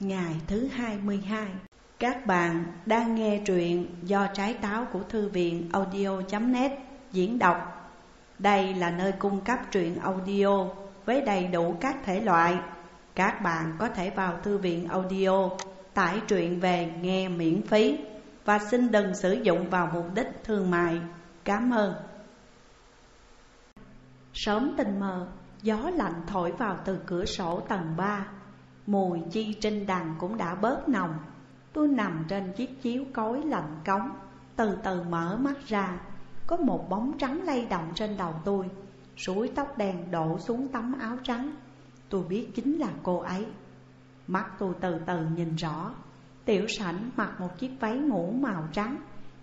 Ngày thứ 22 Các bạn đang nghe truyện do trái táo của thư viện audio.net diễn đọc. Đây là nơi cung cấp truyện audio với đầy đủ các thể loại. Các bạn có thể vào thư viện audio tải truyện về nghe miễn phí Và xin đừng sử dụng vào mục đích thương mại. Cảm ơn. Sớm tình mờ, gió lạnh thổi vào từ cửa sổ tầng 3 Mùi chi trinh đằng cũng đã bớt nồng. Tôi nằm trên chiếc chiếu cối lạnh cống, Từ từ mở mắt ra. Có một bóng trắng lay động trên đầu tôi. Suối tóc đen đổ xuống tấm áo trắng. Tôi biết chính là cô ấy. Mắt tôi từ từ nhìn rõ. Tiểu sảnh mặc một chiếc váy ngủ màu trắng,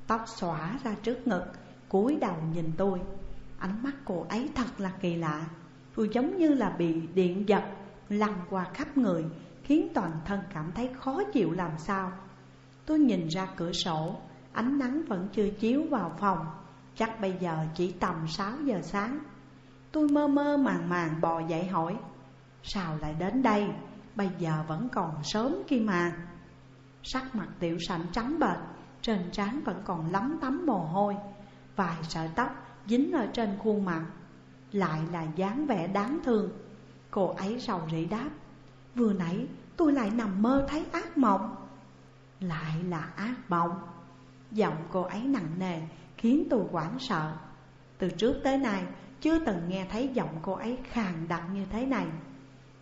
Tóc xõa ra trước ngực, cúi đầu nhìn tôi. Ánh mắt cô ấy thật là kỳ lạ. Tôi giống như là bị điện giật lăn qua khắp người, Khiến toàn thân cảm thấy khó chịu làm sao. Tôi nhìn ra cửa sổ, Ánh nắng vẫn chưa chiếu vào phòng, Chắc bây giờ chỉ tầm 6 giờ sáng. Tôi mơ mơ màng màng bò dậy hỏi, Sao lại đến đây? Bây giờ vẫn còn sớm kia mà. Sắc mặt tiểu sảnh trắng bệch, Trên trán vẫn còn lấm tấm mồ hôi, Vài sợi tóc dính ở trên khuôn mặt, Lại là dáng vẻ đáng thương. Cô ấy rầu rĩ đáp, Vừa nãy tôi lại nằm mơ thấy ác mộng. Lại là ác mộng? Giọng cô ấy nặng nề, khiến tôi hoảng sợ. Từ trước tới nay, chưa từng nghe thấy giọng cô ấy khàn đặc như thế này.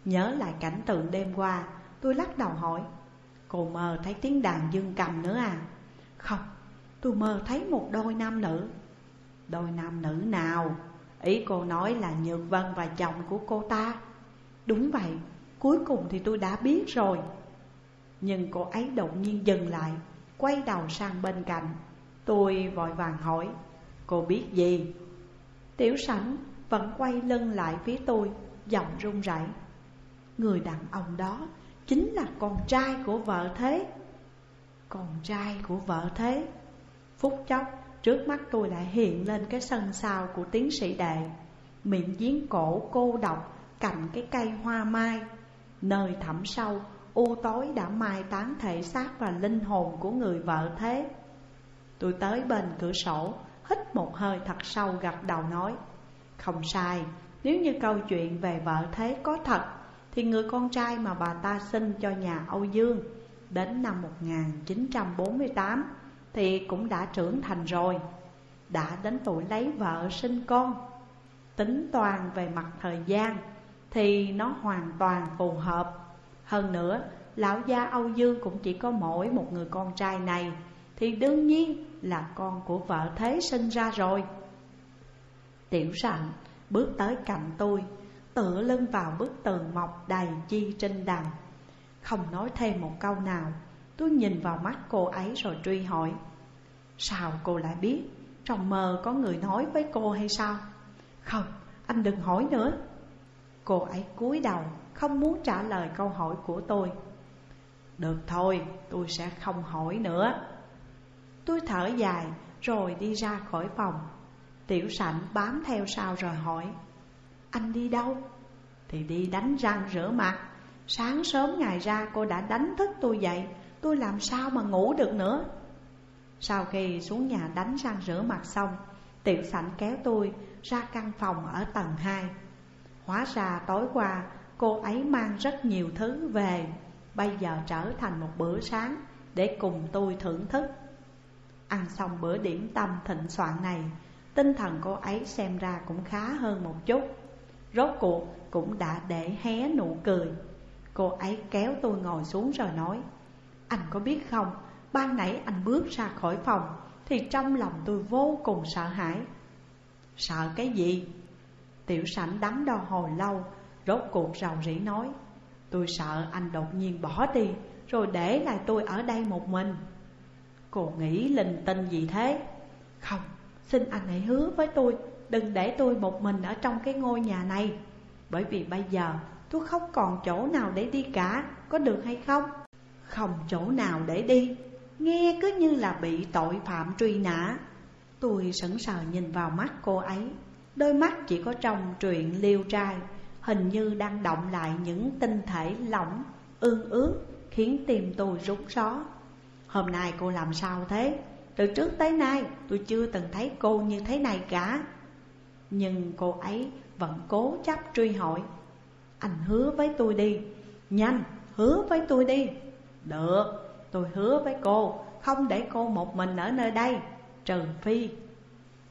Nhớ lại cảnh tượng đêm qua, Tôi lắc đầu hỏi, Cô mơ thấy tiếng đàn dương cầm nữa à? Không, Tôi mơ thấy một đôi nam nữ. Đôi nam nữ nào? Ý cô nói là Nhược Vân và chồng của cô ta. Đúng vậy, Cuối cùng thì tôi đã biết rồi. Nhưng cô ấy đột nhiên dừng lại, Quay đầu sang bên cạnh. Tôi vội vàng hỏi, Cô biết gì? Tiểu sảnh vẫn quay lưng lại phía tôi, Giọng run rẩy. Người đàn ông đó Chính là con trai của vợ thế. Con trai của vợ thế. Phút chốc, Trước mắt tôi lại hiện lên cái sân sau của tiến sĩ đệ. Miệng giếng cổ cô độc cạnh cái cây hoa mai. Nơi thẳm sâu, u tối đã mai tán thể xác và linh hồn của người vợ thế. Tôi tới bên cửa sổ, hít một hơi thật sâu gật đầu nói Không sai, nếu như câu chuyện về vợ thế có thật Thì người con trai mà bà ta sinh cho nhà Âu Dương Đến năm 1948 thì cũng đã trưởng thành rồi Đã đến tuổi lấy vợ sinh con. Tính toàn về mặt thời gian thì nó hoàn toàn phù hợp. Hơn nữa, lão gia Âu Dương cũng chỉ có mỗi một người con trai này Thì đương nhiên là con của vợ thế sinh ra rồi. Tiểu sạnh bước tới cạnh tôi Tựa lưng vào bức tường mọc đầy chi trinh đằng Không nói thêm một câu nào Tôi nhìn vào mắt cô ấy rồi truy hỏi Sao cô lại biết Trong mơ có người nói với cô hay sao? Không, anh đừng hỏi nữa. Cô ấy cúi đầu, không muốn trả lời câu hỏi của tôi. Được thôi, tôi sẽ không hỏi nữa. Tôi thở dài, rồi đi ra khỏi phòng. Tiểu sảnh bám theo sau rồi hỏi, Anh đi đâu? Thì đi đánh răng rửa mặt. Sáng sớm ngày ra, cô đã đánh thức tôi dậy. Tôi làm sao mà ngủ được nữa? Sau khi xuống nhà đánh răng rửa mặt xong, Tiểu sảnh kéo tôi ra căn phòng ở tầng 2 Hóa ra tối qua cô ấy mang rất nhiều thứ về. Bây giờ trở thành một bữa sáng để cùng tôi thưởng thức. Ăn xong bữa điểm tâm thịnh soạn này Tinh thần cô ấy xem ra cũng khá hơn một chút. Rốt cuộc cũng đã để hé nụ cười. Cô ấy kéo tôi ngồi xuống rồi nói Anh có biết không, ban nãy anh bước ra khỏi phòng Thì trong lòng tôi vô cùng sợ hãi. Sợ cái gì? Tiểu sảnh đắn đo hồi lâu Rốt cuộc rầu rĩ nói Tôi sợ anh đột nhiên bỏ đi Rồi để lại tôi ở đây một mình. Cô nghĩ linh tinh gì thế? Không, xin anh hãy hứa với tôi Đừng để tôi một mình ở trong cái ngôi nhà này Bởi vì bây giờ tôi không còn chỗ nào để đi cả Có được hay không? Không chỗ nào để đi Nghe cứ như là bị tội phạm truy nã. Tôi sững sờ nhìn vào mắt cô ấy. Đôi mắt chỉ có trong truyện liêu trai Hình như đang động lại những tinh thể lỏng, ương ướt khiến tim tôi rút gió Hôm nay cô làm sao thế? Từ trước tới nay tôi chưa từng thấy cô như thế này cả. Nhưng cô ấy vẫn cố chấp truy hỏi. Anh hứa với tôi đi. Nhanh, hứa với tôi đi. Được, tôi hứa với cô. Không để cô một mình ở nơi đây. Trừ phi.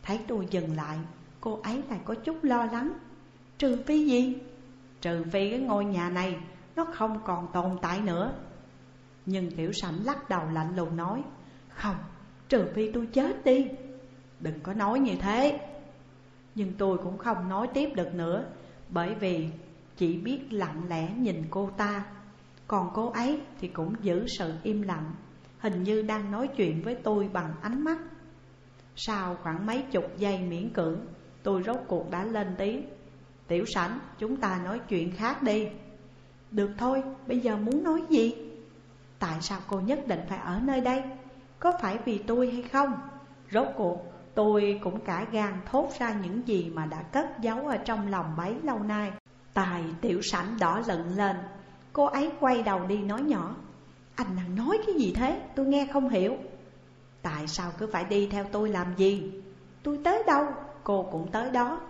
Thấy tôi dừng lại Cô ấy lại có chút lo lắng. Trừ phi gì? Trừ phi cái ngôi nhà này Nó không còn tồn tại nữa. Nhưng tiểu sảnh lắc đầu lạnh lùng nói Không, trừ phi tôi chết đi. Đừng có nói như thế. Nhưng tôi cũng không nói tiếp được nữa Bởi vì chỉ biết lặng lẽ nhìn cô ta. Còn cô ấy thì cũng giữ sự im lặng Hình như đang nói chuyện với tôi bằng ánh mắt. Sau khoảng mấy chục giây miễn cưỡng Tôi rốt cuộc đã lên tiếng. Tiểu sảnh, chúng ta nói chuyện khác đi. Được thôi, bây giờ muốn nói gì? Tại sao cô nhất định phải ở nơi đây? Có phải vì tôi hay không? Rốt cuộc, tôi cũng cả gan thốt ra những gì mà đã cất giấu ở trong lòng bấy lâu nay. Tài tiểu sảnh đỏ lận lên. Cô ấy quay đầu đi nói nhỏ. Anh đang nói cái gì thế? Tôi nghe không hiểu. Tại sao cứ phải đi theo tôi làm gì? Tôi tới đâu? Cô cũng tới đó.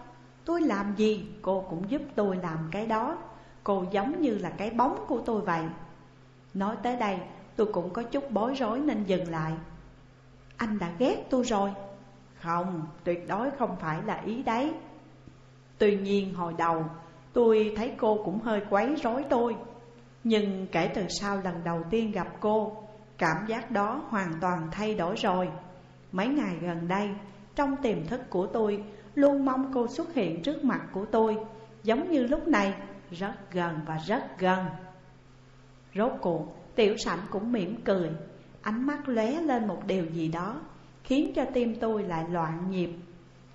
Tôi làm gì? Cô cũng giúp tôi làm cái đó. Cô giống như là cái bóng của tôi vậy. Nói tới đây tôi cũng có chút bối rối nên dừng lại. Anh đã ghét tôi rồi. Không, tuyệt đối không phải là ý đấy. Tuy nhiên hồi đầu tôi thấy cô cũng hơi quấy rối tôi. Nhưng kể từ sau lần đầu tiên gặp cô Cảm giác đó hoàn toàn thay đổi rồi. Mấy ngày gần đây trong tiềm thức của tôi, Luôn mong cô xuất hiện trước mặt của tôi, Giống như lúc này, Rất gần và rất gần. Rốt cuộc, Tiểu sảnh cũng mỉm cười, Ánh mắt lóe lên một điều gì đó, Khiến cho tim tôi lại loạn nhịp.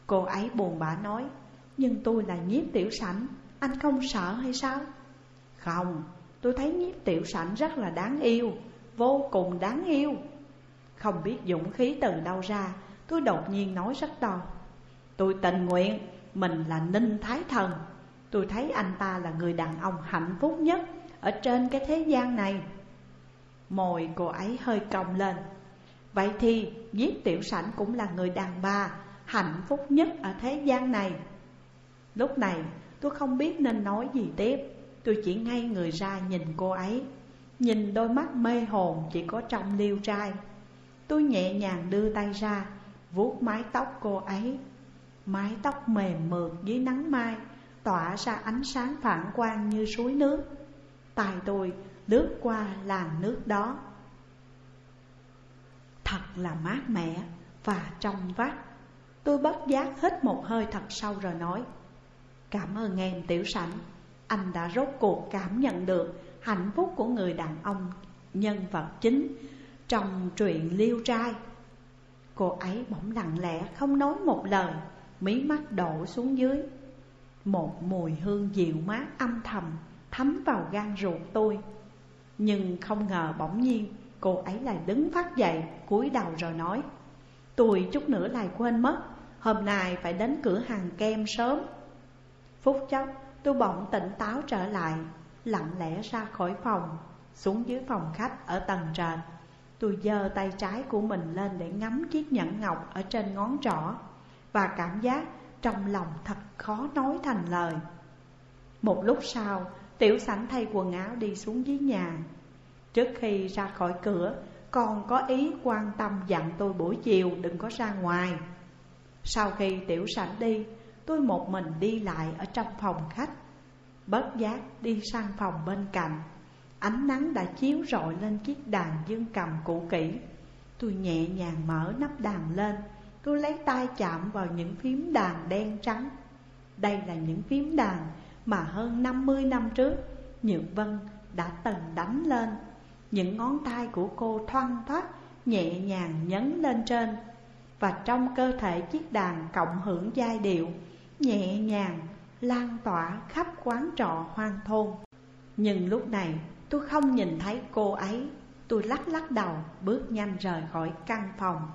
Cô ấy buồn bã nói, Nhưng tôi là nhiếp tiểu sảnh, Anh không sợ hay sao? Không, Tôi thấy nhiếp tiểu sảnh rất là đáng yêu, Vô cùng đáng yêu. Không biết dũng khí từ đâu ra Tôi đột nhiên nói rất to, Tôi tình nguyện, mình là Ninh Thái Thần. Tôi thấy anh ta là người đàn ông hạnh phúc nhất Ở trên cái thế gian này. Mồi cô ấy hơi cong lên. Vậy thì giết tiểu sảnh cũng là người đàn bà Hạnh phúc nhất ở thế gian này. Lúc này, tôi không biết nên nói gì tiếp. Tôi chỉ ngay người ra nhìn cô ấy. Nhìn đôi mắt mê hồn chỉ có trong liêu trai. Tôi nhẹ nhàng đưa tay ra vuốt mái tóc cô ấy. Mái tóc mềm mượt dưới nắng mai, Tỏa ra ánh sáng phản quang như suối nước. Tài tôi lướt qua làn nước đó. Thật là mát mẻ và trong vắt. Tôi bất giác hít một hơi thật sâu rồi nói, Cảm ơn em, tiểu sảnh. Anh đã rốt cuộc cảm nhận được hạnh phúc của người đàn ông nhân vật chính Trong truyện liêu trai. Cô ấy bỗng lặng lẽ không nói một lời, Mí mắt đổ xuống dưới. Một mùi hương dịu mát âm thầm Thấm vào gan ruột tôi. Nhưng không ngờ bỗng nhiên, Cô ấy lại đứng phát dậy, cúi đầu rồi nói, Tôi chút nữa lại quên mất, Hôm nay phải đến cửa hàng kem sớm. Phút chốc, tôi bỗng tỉnh táo trở lại, Lặng lẽ ra khỏi phòng, Xuống dưới phòng khách ở tầng trệt Tôi giơ tay trái của mình lên để ngắm chiếc nhẫn ngọc ở trên ngón trỏ Và cảm giác trong lòng thật khó nói thành lời. Một lúc sau, tiểu sảnh thay quần áo đi xuống dưới nhà. Trước khi ra khỏi cửa, còn có ý quan tâm dặn tôi buổi chiều đừng có ra ngoài. Sau khi tiểu sảnh đi, tôi một mình đi lại ở trong phòng khách Bất giác đi sang phòng bên cạnh. Ánh nắng đã chiếu rọi lên chiếc đàn dương cầm cũ kỹ. Tôi nhẹ nhàng mở nắp đàn lên. Tôi lấy tay chạm vào những phím đàn đen trắng. Đây là những phím đàn mà hơn 50 năm trước, Nhược Vân đã từng đánh lên. Những ngón tay của cô thoăn thoát, nhẹ nhàng nhấn lên trên. Và trong cơ thể chiếc đàn cộng hưởng giai điệu, Nhẹ nhàng lan tỏa khắp quán trọ hoang thôn. Nhưng lúc này tôi không nhìn thấy cô ấy. Tôi lắc lắc đầu, bước nhanh rời khỏi căn phòng.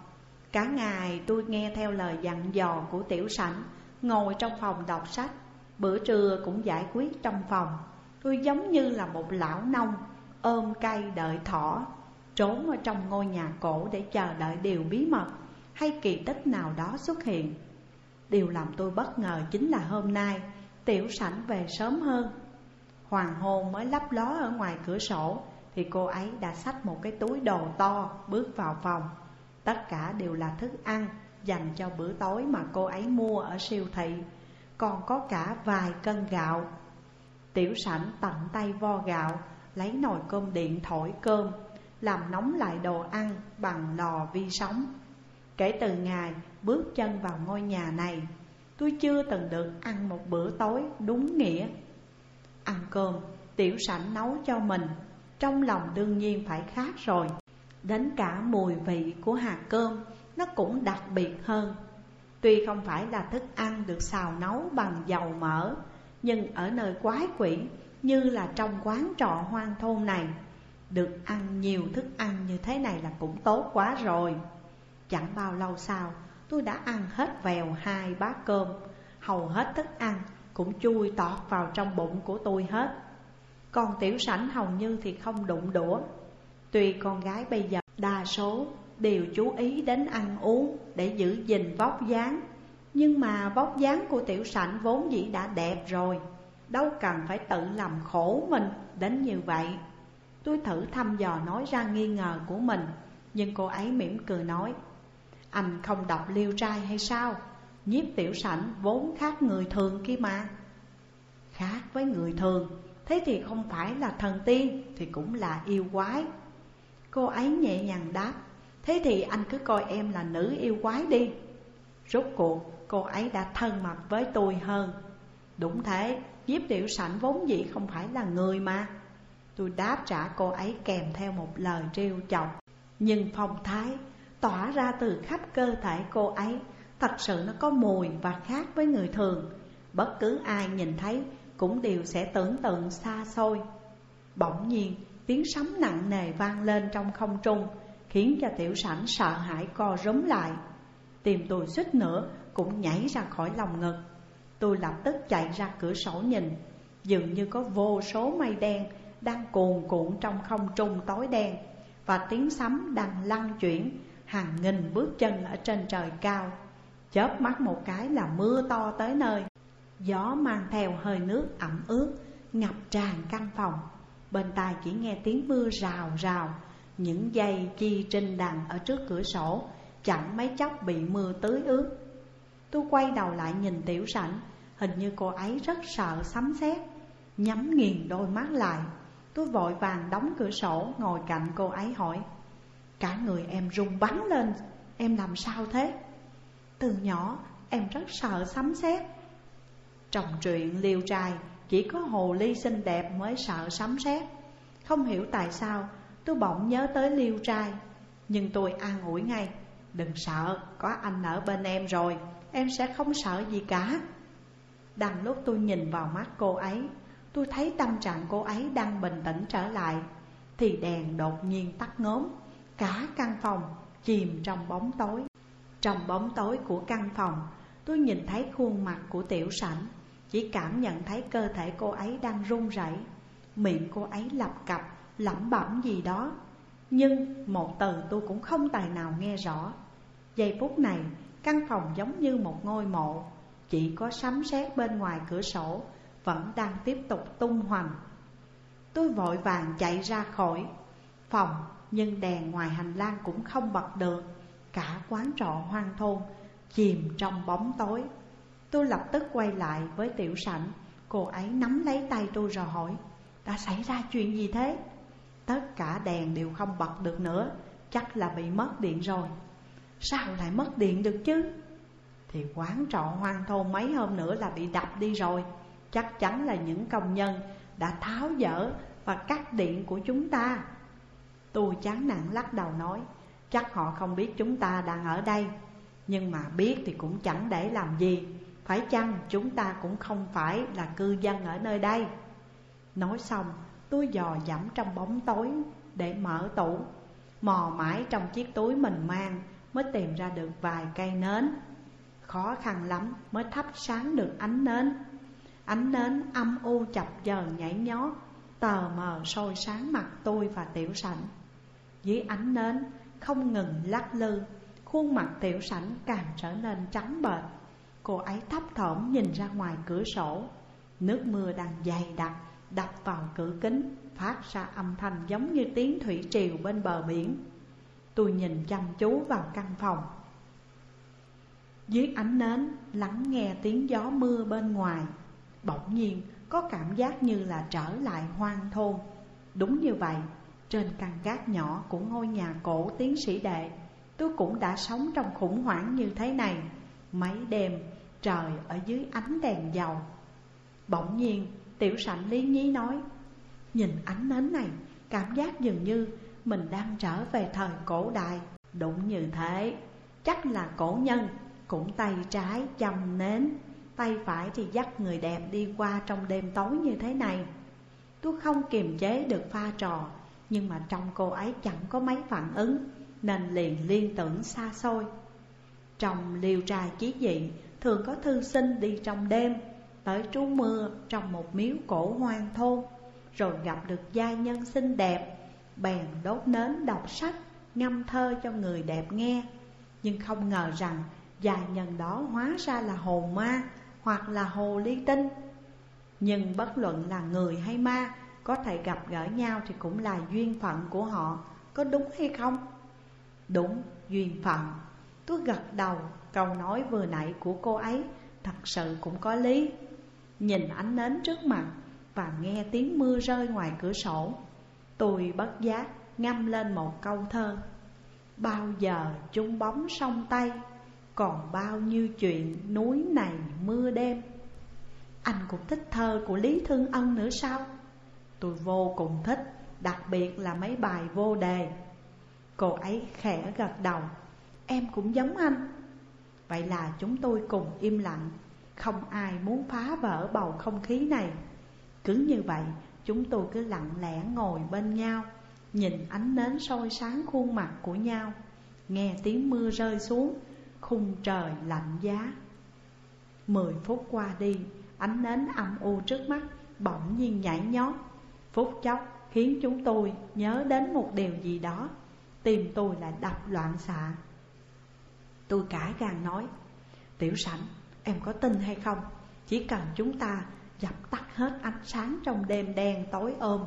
Cả ngày tôi nghe theo lời dặn dò của tiểu sảnh, Ngồi trong phòng đọc sách. Bữa trưa cũng giải quyết trong phòng. Tôi giống như là một lão nông, ôm cây đợi thỏ, Trốn ở trong ngôi nhà cổ để chờ đợi điều bí mật Hay kỳ tích nào đó xuất hiện. Điều làm tôi bất ngờ chính là hôm nay, Tiểu sảnh về sớm hơn. Hoàng hôn mới lấp ló ở ngoài cửa sổ, Thì cô ấy đã xách một cái túi đồ to bước vào phòng. Tất cả đều là thức ăn dành cho bữa tối mà cô ấy mua ở siêu thị. Còn có cả vài cân gạo. Tiểu sảnh tận tay vo gạo, Lấy nồi cơm điện thổi cơm, Làm nóng lại đồ ăn bằng lò vi sóng. Kể từ ngày bước chân vào ngôi nhà này, Tôi chưa từng được ăn một bữa tối đúng nghĩa. Ăn cơm, tiểu sảnh nấu cho mình Trong lòng đương nhiên phải khác rồi. Đến cả mùi vị của hạt cơm Nó cũng đặc biệt hơn. Tuy không phải là thức ăn được xào nấu bằng dầu mỡ Nhưng ở nơi quái quỷ Như là trong quán trọ hoang thôn này Được ăn nhiều thức ăn như thế này là cũng tốt quá rồi. Chẳng bao lâu sau tôi đã ăn hết vèo hai bát cơm Hầu hết thức ăn cũng chui tọt vào trong bụng của tôi hết. Còn tiểu sảnh hầu như thì không đụng đũa. Tuy con gái bây giờ đa số đều chú ý đến ăn uống để giữ gìn vóc dáng, Nhưng mà vóc dáng của tiểu sảnh vốn dĩ đã đẹp rồi, Đâu cần phải tự làm khổ mình đến như vậy. Tôi thử thăm dò nói ra nghi ngờ của mình, Nhưng cô ấy mỉm cười nói, Anh không đọc liêu trai hay sao? Nhiếp tiểu sảnh vốn khác người thường kia mà. Khác với người thường Thế thì không phải là thần tiên Thì cũng là yêu quái. Cô ấy nhẹ nhàng đáp Thế thì anh cứ coi em là nữ yêu quái đi. Rốt cuộc cô ấy đã thân mật với tôi hơn. Đúng thế, nhiếp tiểu sảnh vốn dĩ không phải là người mà. Tôi đáp trả cô ấy kèm theo một lời trêu chọc. Nhưng phong thái tỏa ra từ khắp cơ thể cô ấy Thật sự nó có mùi và khác với người thường. Bất cứ ai nhìn thấy cũng đều sẽ tưởng tượng xa xôi. Bỗng nhiên, tiếng sấm nặng nề vang lên trong không trung, Khiến cho tiểu sảnh sợ hãi co rúm lại. Tìm tôi suýt nữa cũng nhảy ra khỏi lòng ngực. Tôi lập tức chạy ra cửa sổ nhìn. Dường như có vô số mây đen đang cuồn cuộn trong không trung tối đen, Và tiếng sấm đang lăn chuyển, hàng nghìn bước chân ở trên trời cao. Chớp mắt một cái là mưa to tới nơi. Gió mang theo hơi nước ẩm ướt, Ngập tràn căn phòng. Bên tai chỉ nghe tiếng mưa rào rào. Những dây chi trinh đàn ở trước cửa sổ, Chẳng mấy chốc bị mưa tưới ướt. Tôi quay đầu lại nhìn tiểu sảnh, Hình như cô ấy rất sợ sấm sét. Nhắm nghiền đôi mắt lại, Tôi vội vàng đóng cửa sổ ngồi cạnh cô ấy hỏi, Cả người em rung bắn lên, Em làm sao thế? Từ nhỏ em rất sợ sấm sét. Trong truyện liêu trai Chỉ có hồ ly xinh đẹp mới sợ sấm sét. Không hiểu tại sao tôi bỗng nhớ tới liêu trai. Nhưng tôi an ủi ngay Đừng sợ, có anh ở bên em rồi Em sẽ không sợ gì cả. Đang lúc tôi nhìn vào mắt cô ấy Tôi thấy tâm trạng cô ấy đang bình tĩnh trở lại Thì đèn đột nhiên tắt ngốm Cả căn phòng chìm trong bóng tối. Trong bóng tối của căn phòng, Tôi nhìn thấy khuôn mặt của tiểu sảnh, Chỉ cảm nhận thấy cơ thể cô ấy đang run rẩy, Miệng cô ấy lập cập, lẩm bẩm gì đó. Nhưng một từ tôi cũng không tài nào nghe rõ. Giây phút này, căn phòng giống như một ngôi mộ, Chỉ có sấm sét bên ngoài cửa sổ, Vẫn đang tiếp tục tung hoành. Tôi vội vàng chạy ra khỏi phòng, Nhưng đèn ngoài hành lang cũng không bật được. Cả quán trọ hoang thôn, Chìm trong bóng tối. Tôi lập tức quay lại với tiểu sảnh. Cô ấy nắm lấy tay tôi rồi hỏi, Đã xảy ra chuyện gì thế? Tất cả đèn đều không bật được nữa, Chắc là bị mất điện rồi. Sao lại mất điện được chứ? Thì quán trọ hoang thôn mấy hôm nữa là bị đập đi rồi. Chắc chắn là những công nhân đã tháo dỡ và cắt điện của chúng ta. Tôi chán nản lắc đầu nói Chắc họ không biết chúng ta đang ở đây. Nhưng mà biết thì cũng chẳng để làm gì. Phải chăng chúng ta cũng không phải là cư dân ở nơi đây? Nói xong tôi dò dẫm trong bóng tối để mở tủ. Mò mãi trong chiếc túi mình mang Mới tìm ra được vài cây nến. Khó khăn lắm mới thắp sáng được ánh nến. Ánh nến âm u chập chờn nhảy nhót, Tờ mờ soi sáng mặt tôi và tiểu sảnh. Dưới ánh nến không ngừng lắc lư Khuôn mặt tiểu sảnh càng trở nên trắng bệch. Cô ấy thấp thỏm nhìn ra ngoài cửa sổ. Nước mưa đang dày đặc đập vào cửa kính Phát ra âm thanh giống như tiếng thủy triều bên bờ biển. Tôi nhìn chăm chú vào căn phòng. Dưới ánh nến lắng nghe tiếng gió mưa bên ngoài Bỗng nhiên có cảm giác như là trở lại hoang thôn. Đúng như vậy, trên căn gác nhỏ của ngôi nhà cổ tiến sĩ đệ Tôi cũng đã sống trong khủng hoảng như thế này. Mấy đêm trời ở dưới ánh đèn dầu. Bỗng nhiên tiểu sảnh lý nhí nói Nhìn ánh nến này cảm giác dường như mình đang trở về thời cổ đại. Đúng như thế, chắc là cổ nhân cũng tay trái châm nến Tay phải thì dắt người đẹp đi qua trong đêm tối như thế này. Tôi không kiềm chế được pha trò nhưng mà trong cô ấy chẳng có mấy phản ứng, Nên liền liên tưởng xa xôi. Trong liều trai chí dị Thường có thư sinh đi trong đêm, Tới trú mưa trong một miếu cổ hoang thôn, Rồi gặp được giai nhân xinh đẹp, Bèn đốt nến đọc sách, Ngâm thơ cho người đẹp nghe. Nhưng không ngờ rằng Giai nhân đó hóa ra là hồn ma Hoặc là hồ ly tinh. Nhưng bất luận là người hay ma có thể gặp gỡ nhau thì cũng là duyên phận của họ. Có đúng hay không? Đúng, duyên phận. Tôi gật đầu Câu nói vừa nãy của cô ấy. Thật sự cũng có lý. Nhìn ánh nến trước mặt và nghe tiếng mưa rơi ngoài cửa sổ Tôi bất giác ngâm lên một câu thơ. Bao giờ chung bóng sông Tây Còn bao nhiêu chuyện núi này mưa đêm. Anh cũng thích thơ của Lý Thương Ân nữa sao? Tôi vô cùng thích, Đặc biệt là mấy bài vô đề. Cô ấy khẽ gật đầu, Em cũng giống anh. Vậy là chúng tôi cùng im lặng, Không ai muốn phá vỡ bầu không khí này. Cứ như vậy, chúng tôi cứ lặng lẽ ngồi bên nhau, Nhìn ánh nến soi sáng khuôn mặt của nhau, Nghe tiếng mưa rơi xuống, Khung trời lạnh giá. Mười phút qua đi, Ánh nến âm u trước mắt Bỗng nhiên nhảy nhót. Phút chốc khiến chúng tôi nhớ đến một điều gì đó. Tim tôi lại đập loạn xạ. Tôi cả gan nói, Tiểu sảnh, em có tin hay không? Chỉ cần chúng ta dập tắt hết ánh sáng trong đêm đen tối ôm,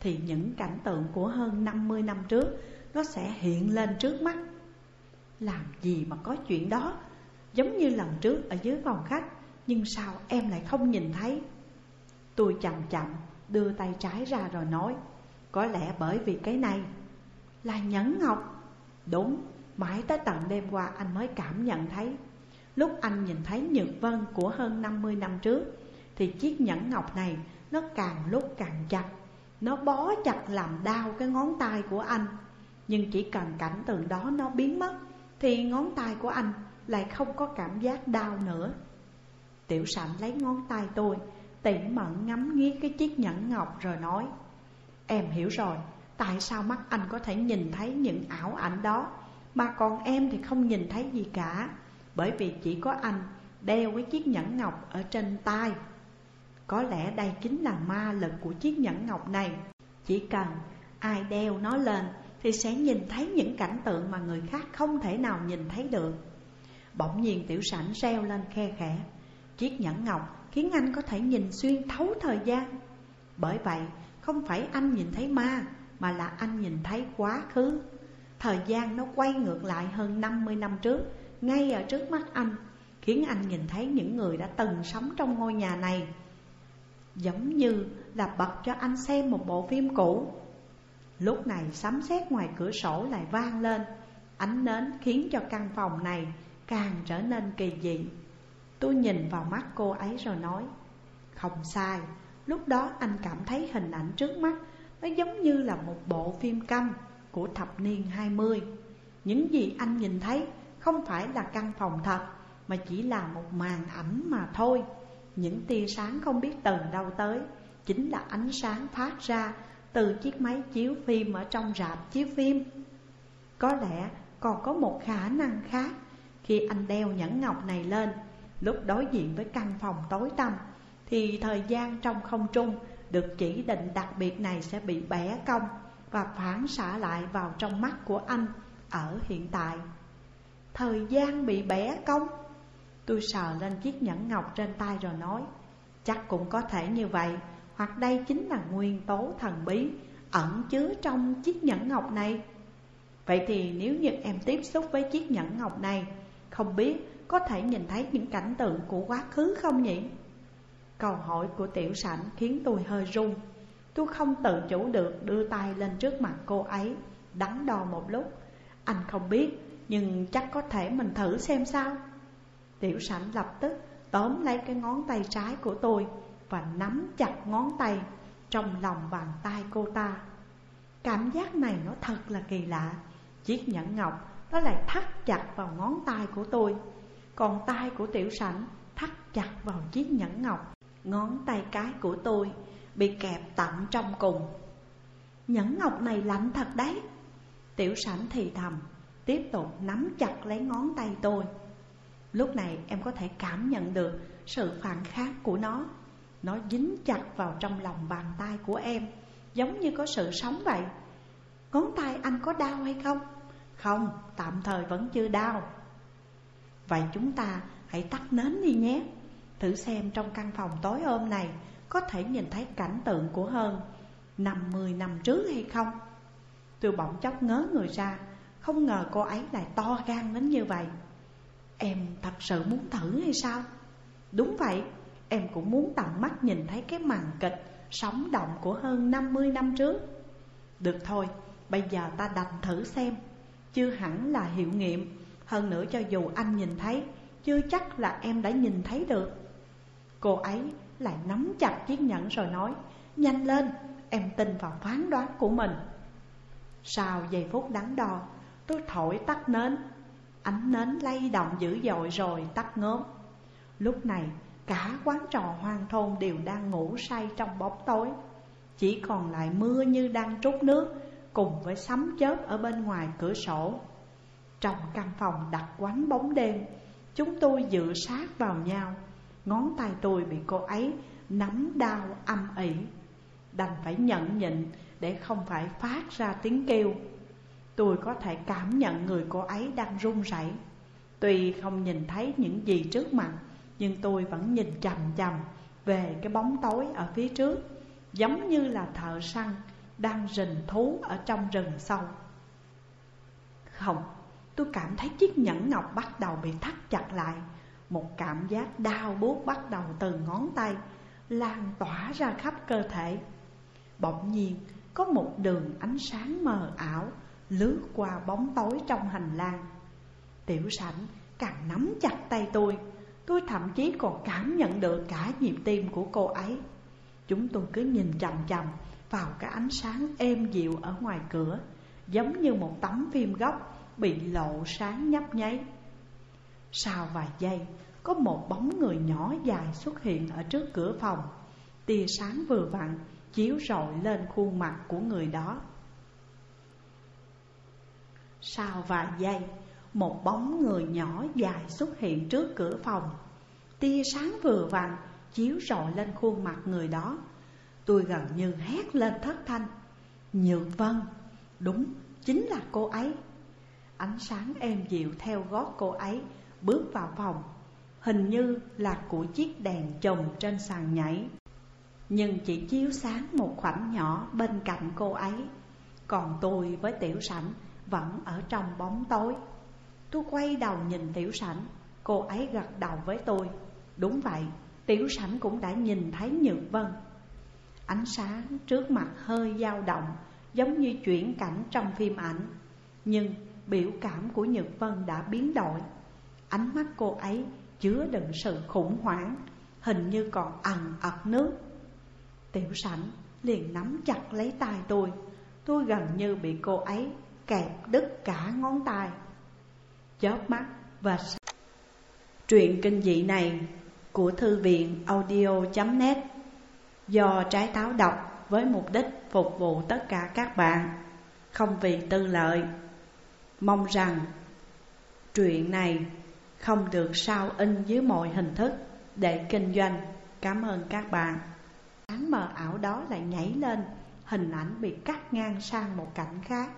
Thì những cảnh tượng của hơn 50 năm trước Nó sẽ hiện lên trước mắt. Làm gì mà có chuyện đó? Giống như lần trước ở dưới phòng khách, Nhưng sao em lại không nhìn thấy? Tôi chậm chậm đưa tay trái ra rồi nói, Có lẽ bởi vì cái này Là nhẫn ngọc. Đúng, Mãi tới tận đêm qua anh mới cảm nhận thấy. Lúc anh nhìn thấy nhược vân của hơn 50 năm trước, Thì chiếc nhẫn ngọc này nó càng lúc càng chặt. Nó bó chặt làm đau cái ngón tay của anh. Nhưng chỉ cần cảnh tượng đó nó biến mất, Thì ngón tay của anh lại không có cảm giác đau nữa. Tiểu sảnh lấy ngón tay tôi Tỉ mẫn ngắm nghía cái chiếc nhẫn ngọc rồi nói, Em hiểu rồi, Tại sao mắt anh có thể nhìn thấy những ảo ảnh đó, mà còn em thì không nhìn thấy gì cả, Bởi vì chỉ có anh đeo cái chiếc nhẫn ngọc ở trên tay. Có lẽ đây chính là ma lực của chiếc nhẫn ngọc này. Chỉ cần ai đeo nó lên Thì sẽ nhìn thấy những cảnh tượng mà người khác không thể nào nhìn thấy được. Bỗng nhiên tiểu sảnh reo lên khe khẽ. Chiếc nhẫn ngọc khiến anh có thể nhìn xuyên thấu thời gian. Bởi vậy, không phải anh nhìn thấy ma, Mà là anh nhìn thấy quá khứ. Thời gian nó quay ngược lại hơn 50 năm trước, Ngay ở trước mắt anh, Khiến anh nhìn thấy những người đã từng sống trong ngôi nhà này, Giống như là bật cho anh xem một bộ phim cũ. Lúc này sấm sét ngoài cửa sổ lại vang lên, Ánh nến khiến cho căn phòng này càng trở nên kỳ dị. Tôi nhìn vào mắt cô ấy rồi nói, Không sai, Lúc đó anh cảm thấy hình ảnh trước mắt Nó giống như là một bộ phim câm của thập niên 20 Những gì anh nhìn thấy không phải là căn phòng thật, Mà chỉ là một màn ảnh mà thôi. Những tia sáng không biết từ đâu tới, Chính là ánh sáng phát ra từ chiếc máy chiếu phim ở trong rạp chiếu phim. Có lẽ còn có một khả năng khác Khi anh đeo nhẫn ngọc này lên. Lúc đối diện với căn phòng tối tăm, Thì thời gian trong không trung được chỉ định đặc biệt này sẽ bị bẻ cong Và phản xạ lại vào trong mắt của anh ở hiện tại. Thời gian bị bẻ cong. Tôi sờ lên chiếc nhẫn ngọc trên tay rồi nói, Chắc cũng có thể như vậy, Hoặc đây chính là nguyên tố thần bí Ẩn chứa trong chiếc nhẫn ngọc này. Vậy thì nếu như em tiếp xúc với chiếc nhẫn ngọc này, Không biết có thể nhìn thấy những cảnh tượng của quá khứ không nhỉ? Câu hỏi của tiểu sảnh khiến tôi hơi run. Tôi không tự chủ được đưa tay lên trước mặt cô ấy, Đắn đo một lúc. Anh không biết, nhưng chắc có thể mình thử xem sao. Tiểu sảnh lập tức tóm lấy cái ngón tay trái của tôi Và nắm chặt ngón tay trong lòng bàn tay cô ta. Cảm giác này nó thật là kỳ lạ. Chiếc nhẫn ngọc nó lại thắt chặt vào ngón tay của tôi. Còn tay của tiểu sảnh thắt chặt vào chiếc nhẫn ngọc. Ngón tay cái của tôi bị kẹp tận trong cùng. Nhẫn ngọc này lạnh thật đấy. Tiểu sảnh thì thầm Tiếp tục nắm chặt lấy ngón tay tôi. Lúc này em có thể cảm nhận được sự phản kháng của nó. Nó dính chặt vào trong lòng bàn tay của em Giống như có sự sống vậy. Ngón tay anh có đau hay không? Không, tạm thời vẫn chưa đau. Vậy chúng ta hãy tắt nến đi nhé. Thử xem trong căn phòng tối ôm này Có thể nhìn thấy cảnh tượng của hơn năm mười năm trước hay không. Tôi bỗng chốc ngớ người ra Không ngờ cô ấy lại to gan đến như vậy. Em thật sự muốn thử hay sao? Đúng vậy, em cũng muốn tận mắt nhìn thấy cái màn kịch Sống động của hơn 50 năm trước. Được thôi, bây giờ ta đành thử xem. Chưa hẳn là hiệu nghiệm. Hơn nữa cho dù anh nhìn thấy Chưa chắc là em đã nhìn thấy được. Cô ấy lại nắm chặt chiếc nhẫn rồi nói Nhanh lên, em tin vào phán đoán của mình. Sau giây phút đắn đo Tôi thổi tắt nến. Ánh nến lay động dữ dội rồi tắt ngớm. Lúc này cả quán trò hoang thôn đều đang ngủ say trong bóng tối. Chỉ còn lại mưa như đang trút nước Cùng với sấm chớp ở bên ngoài cửa sổ. Trong căn phòng đặt quánh bóng đêm. Chúng tôi dựa sát vào nhau. Ngón tay tôi bị cô ấy nắm đau âm ỉ. Đành phải nhận nhịn để không phải phát ra tiếng kêu. Tôi có thể cảm nhận người cô ấy đang run rẩy. Tuy không nhìn thấy những gì trước mặt Nhưng tôi vẫn nhìn chầm chầm về cái bóng tối ở phía trước Giống như là thợ săn đang rình thú ở trong rừng sâu. Không, tôi cảm thấy chiếc nhẫn ngọc bắt đầu bị thắt chặt lại. Một cảm giác đau buốt bắt đầu từ ngón tay Lan tỏa ra khắp cơ thể. Bỗng nhiên, có một đường ánh sáng mờ ảo lướt qua bóng tối trong hành lang. Tiểu sảnh càng nắm chặt tay tôi. Tôi thậm chí còn cảm nhận được cả nhịp tim của cô ấy. Chúng tôi cứ nhìn chằm chằm vào cái ánh sáng êm dịu ở ngoài cửa, Giống như một tấm phim góc bị lộ sáng nhấp nháy. Sau vài giây có một bóng người nhỏ dài xuất hiện ở trước cửa phòng. Tia sáng vừa vặn chiếu rọi lên khuôn mặt của người đó. Sau vài giây Một bóng người nhỏ dài xuất hiện trước cửa phòng. Tia sáng vừa vặn chiếu rọi lên khuôn mặt người đó. Tôi gần như hét lên thất thanh. Nhược vân Đúng, chính là cô ấy. Ánh sáng êm dịu theo gót cô ấy Bước vào phòng Hình như là của chiếc đèn chồng trên sàn nhảy. Nhưng chỉ chiếu sáng một khoảnh nhỏ bên cạnh cô ấy Còn tôi với tiểu sảnh vẫn ở trong bóng tối. Tôi quay đầu nhìn Tiểu Sảnh Cô ấy gật đầu với tôi. Đúng vậy, Tiểu Sảnh cũng đã nhìn thấy Nhược Vân. Ánh sáng trước mặt hơi dao động Giống như chuyển cảnh trong phim ảnh Nhưng biểu cảm của nhật Vân đã biến đổi. Ánh mắt cô ấy chứa đựng sự khủng hoảng, Hình như còn ẩn ật nước. Tiểu sảnh liền nắm chặt lấy tay tôi. Tôi gần như bị cô ấy kẹp đứt cả ngón tay. Chớp mắt và truyện kinh dị này của thư viện audio.net do trái táo đọc với mục đích phục vụ tất cả các bạn. Không vì tư lợi mong rằng truyện này không được sao in dưới mọi hình thức để kinh doanh. Cảm ơn các bạn. Ánh mờ ảo đó lại nhảy lên, Hình ảnh bị cắt ngang sang một cảnh khác.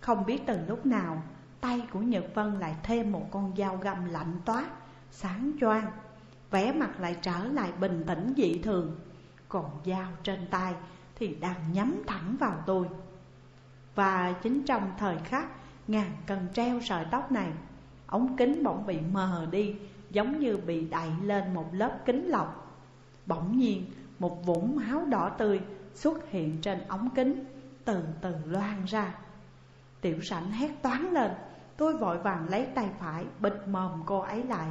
Không biết từ lúc nào, Tay của Nhật Vân lại thêm một con dao găm lạnh toát, Sáng choang, vẻ mặt lại trở lại bình tĩnh dị thường. Còn dao trên tay thì đang nhắm thẳng vào tôi. Và chính trong thời khắc ngàn cần treo sợi tóc này. Ống kính bỗng bị mờ đi, Giống như bị đậy lên một lớp kính lọc. Bỗng nhiên, một vũng máu đỏ tươi xuất hiện trên ống kính, Từ từ loan ra. Tiểu sảnh hét toán lên, Tôi vội vàng lấy tay phải bịt mồm cô ấy lại.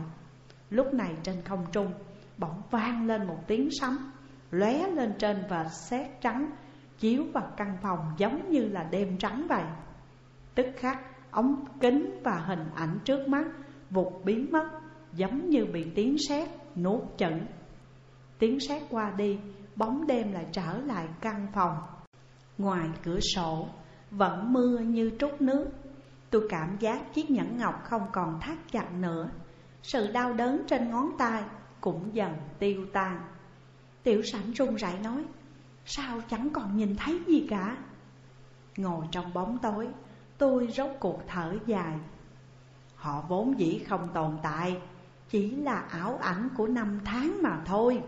Lúc này trên không trung, Bỗng vang lên một tiếng sấm, lóe lên trên và xét trắng, Chiếu vào căn phòng giống như là đêm trắng vậy. Tức khắc, ống kính và hình ảnh trước mắt, vụt biến mất, Giống như bị tiếng sét nuốt chửng. Tiếng sét qua đi, Bóng đêm lại trở lại căn phòng. Ngoài cửa sổ, Vẫn mưa như trút nước. Tôi cảm giác chiếc nhẫn ngọc không còn thắt chặt nữa. Sự đau đớn trên ngón tay cũng dần tiêu tan. Tiểu sảnh run rẩy nói, Sao chẳng còn nhìn thấy gì cả? Ngồi trong bóng tối Tôi rốt cuộc thở dài. Họ vốn dĩ không tồn tại, Chỉ là ảo ảnh của năm tháng mà thôi.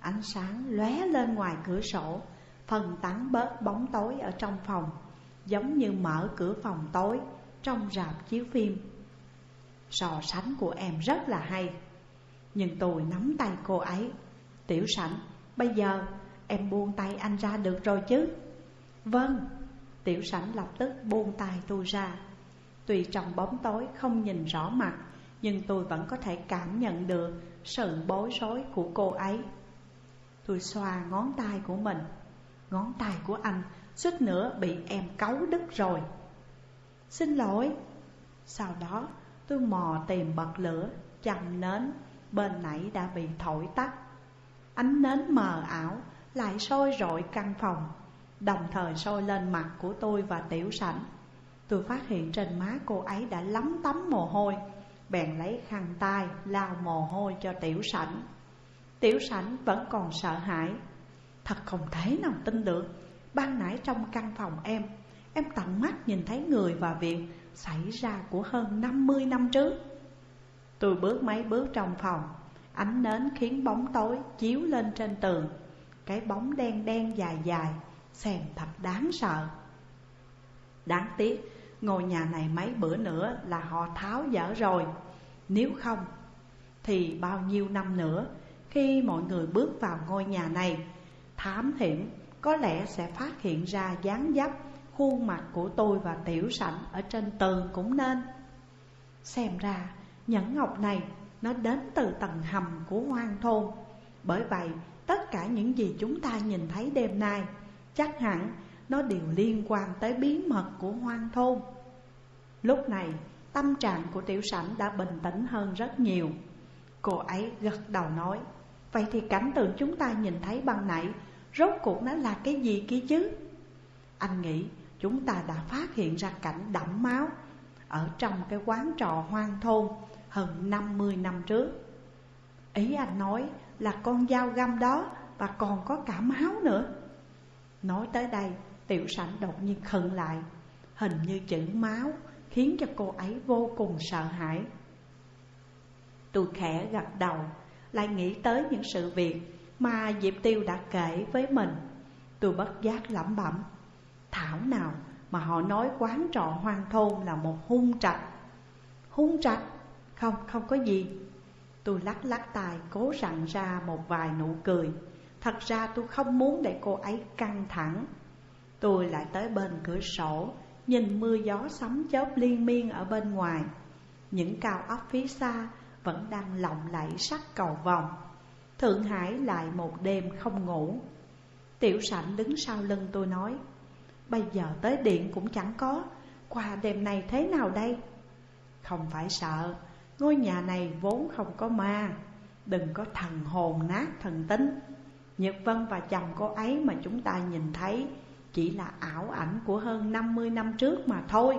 Ánh sáng lóe lên ngoài cửa sổ, Phần tán bớt bóng tối ở trong phòng, Giống như mở cửa phòng tối Trong rạp chiếu phim. So sánh của em rất là hay, Nhưng tôi nắm tay cô ấy. Tiểu sảnh, Bây giờ em buông tay anh ra được rồi chứ? Vâng. Tiểu sảnh lập tức buông tay tôi ra. Tuy trong bóng tối không nhìn rõ mặt, Nhưng tôi vẫn có thể cảm nhận được sự bối rối của cô ấy. Tôi xoa ngón tay của mình. Ngón tay của anh suýt nữa bị em cấu đứt rồi. Xin lỗi. Sau đó, tôi mò tìm bật lửa, chầm nến. Bên nãy đã bị thổi tắt. Ánh nến mờ ảo lại sôi rọi căn phòng. Đồng thời sôi lên mặt của tôi và tiểu sảnh. Tôi phát hiện trên má cô ấy đã lấm tấm mồ hôi, Bèn lấy khăn tay lau mồ hôi cho tiểu sảnh. Tiểu sảnh vẫn còn sợ hãi. Thật không thể nào tin được, Ban nãy trong căn phòng em Em tận mắt nhìn thấy người và việc Xảy ra của hơn 50 năm trước. Tôi bước mấy bước trong phòng, Ánh nến khiến bóng tối chiếu lên trên tường, Cái bóng đen đen dài dài Xem thật đáng sợ. Đáng tiếc, Ngôi nhà này mấy bữa nữa là họ tháo dỡ rồi. Nếu không, Thì bao nhiêu năm nữa, Khi mọi người bước vào ngôi nhà này, Thám hiểm có lẽ sẽ phát hiện ra dáng dấp, Khuôn mặt của tôi và tiểu sảnh ở trên tường cũng nên. Xem ra, nhẫn ngọc này nó đến từ tầng hầm của hoang thôn. Bởi vậy, tất cả những gì chúng ta nhìn thấy đêm nay Chắc hẳn nó đều liên quan tới bí mật của hoang thôn. Lúc này, tâm trạng của tiểu sảnh đã bình tĩnh hơn rất nhiều. Cô ấy gật đầu nói, Vậy thì cảnh tượng chúng ta nhìn thấy ban nãy Rốt cuộc nó là cái gì kia chứ? Anh nghĩ chúng ta đã phát hiện ra cảnh đẫm máu Ở trong cái quán trọ hoang thôn hơn 50 năm trước. Ý anh nói là con dao găm đó và còn có cả máu nữa. Nói tới đây tiểu sảnh đột nhiên khựng lại. Hình như chữ máu khiến cho cô ấy vô cùng sợ hãi. Tôi khẽ gật đầu Lại nghĩ tới những sự việc mà Diệp Tiêu đã kể với mình. Tôi bất giác lẩm bẩm Thảo nào mà họ nói quán trọ hoang thôn là một hung trạch. Hung trạch? Không, không có gì. Tôi lắc lắc tài cố rặn ra một vài nụ cười. Thật ra tôi không muốn để cô ấy căng thẳng. Tôi lại tới bên cửa sổ, Nhìn mưa gió sấm chớp liên miên ở bên ngoài. Những cao ốc phía xa vẫn đang lộng lẫy sắc cầu vòng Thượng Hải lại một đêm không ngủ. Tiểu sảnh đứng sau lưng tôi nói, Bây giờ tới điện cũng chẳng có. Qua đêm này thế nào đây? Không phải sợ, Ngôi nhà này vốn không có ma. Đừng có thần hồn nát thần tính. Nhật Vân và chồng cô ấy mà chúng ta nhìn thấy Chỉ là ảo ảnh của hơn 50 năm trước mà thôi.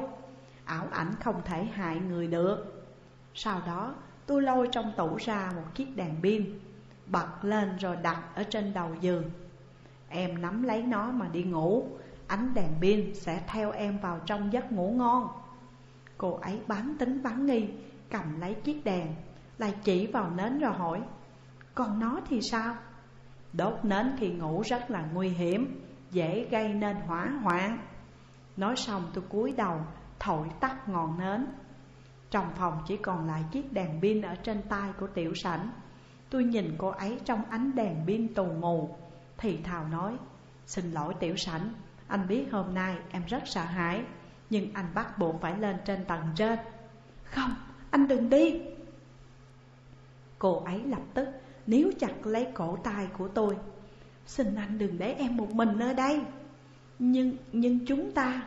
Ảo ảnh không thể hại người được. Sau đó, tôi lôi trong tủ ra một chiếc đèn pin, Bật lên rồi đặt ở trên đầu giường. Em nắm lấy nó mà đi ngủ. Ánh đèn pin sẽ theo em vào trong giấc ngủ ngon. Cô ấy bán tính bán nghi, Cầm lấy chiếc đèn, Lại chỉ vào nến rồi hỏi, Còn nó thì sao? Đốt nến khi ngủ rất là nguy hiểm Dễ gây nên hỏa hoạn. Nói xong tôi cúi đầu Thổi tắt ngọn nến. Trong phòng chỉ còn lại chiếc đèn pin Ở trên tay của tiểu sảnh. Tôi nhìn cô ấy trong ánh đèn pin tù mù. Thì thào nói Xin lỗi tiểu sảnh Anh biết hôm nay em rất sợ hãi Nhưng anh bắt buộc phải lên trên tầng trên. Không, anh đừng đi. Cô ấy lập tức níu chặt lấy cổ tay của tôi Xin anh đừng để em một mình nơi đây. Nhưng, nhưng chúng ta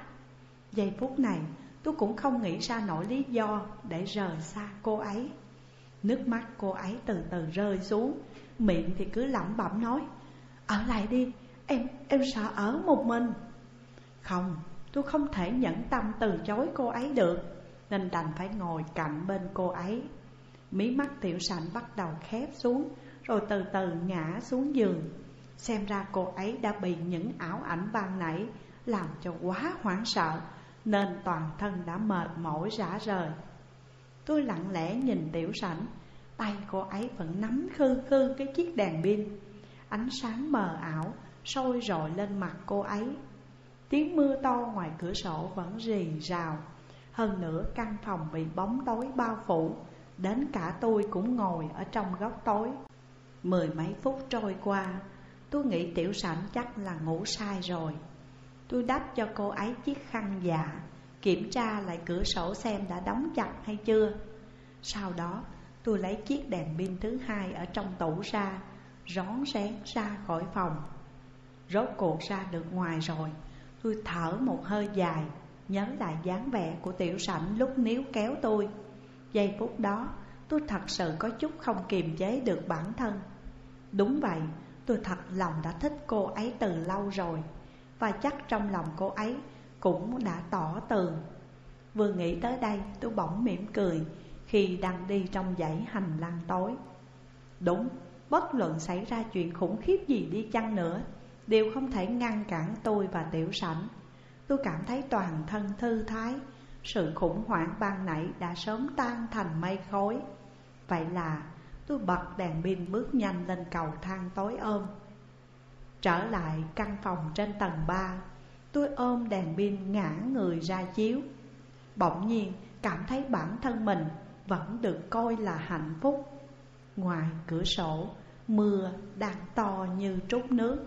Giây phút này tôi cũng không nghĩ ra nổi lý do để rời xa cô ấy. Nước mắt cô ấy từ từ rơi xuống Miệng thì cứ lẩm bẩm nói Ở lại đi, em em sợ ở một mình. Không, tôi không thể nhẫn tâm từ chối cô ấy được Nên đành phải ngồi cạnh bên cô ấy. Mí mắt tiểu sảnh bắt đầu khép xuống rồi từ từ ngã xuống giường. Xem ra cô ấy đã bị những ảo ảnh ban nãy Làm cho quá hoảng sợ, Nên toàn thân đã mệt mỏi rã rời. Tôi lặng lẽ nhìn tiểu sảnh, Tay cô ấy vẫn nắm khư khư cái chiếc đèn pin. Ánh sáng mờ ảo sôi rọi lên mặt cô ấy. Tiếng mưa to ngoài cửa sổ vẫn rì rào. Hơn nữa, căn phòng bị bóng tối bao phủ, Đến cả tôi cũng ngồi ở trong góc tối. Mười mấy phút trôi qua, Tôi nghĩ tiểu sảnh chắc là ngủ sai rồi. Tôi đắp cho cô ấy chiếc khăn dạ Kiểm tra lại cửa sổ xem đã đóng chặt hay chưa. Sau đó, tôi lấy chiếc đèn pin thứ hai ở trong tủ ra, Rón rén ra khỏi phòng. Rốt cuộc ra được ngoài rồi, Tôi thở một hơi dài, Nhớ lại dáng vẻ của tiểu sảnh lúc níu kéo tôi. Giây phút đó, tôi thật sự có chút không kiềm chế được bản thân. Đúng vậy, tôi thật lòng đã thích cô ấy từ lâu rồi Và chắc trong lòng cô ấy cũng đã tỏ tường Vừa nghĩ tới đây tôi bỗng mỉm cười Khi đang đi trong dãy hành lang tối. Đúng, bất luận xảy ra chuyện khủng khiếp gì đi chăng nữa Đều không thể ngăn cản tôi và tiểu sảnh. Tôi cảm thấy toàn thân thư thái Sự khủng hoảng ban nãy đã sớm tan thành mây khói. Vậy là tôi bật đèn pin bước nhanh lên cầu thang tối ôm. Trở lại căn phòng trên tầng 3 Tôi ôm đèn pin ngã người ra chiếu. Bỗng nhiên cảm thấy bản thân mình vẫn được coi là hạnh phúc. Ngoài cửa sổ, mưa đang to như trút nước.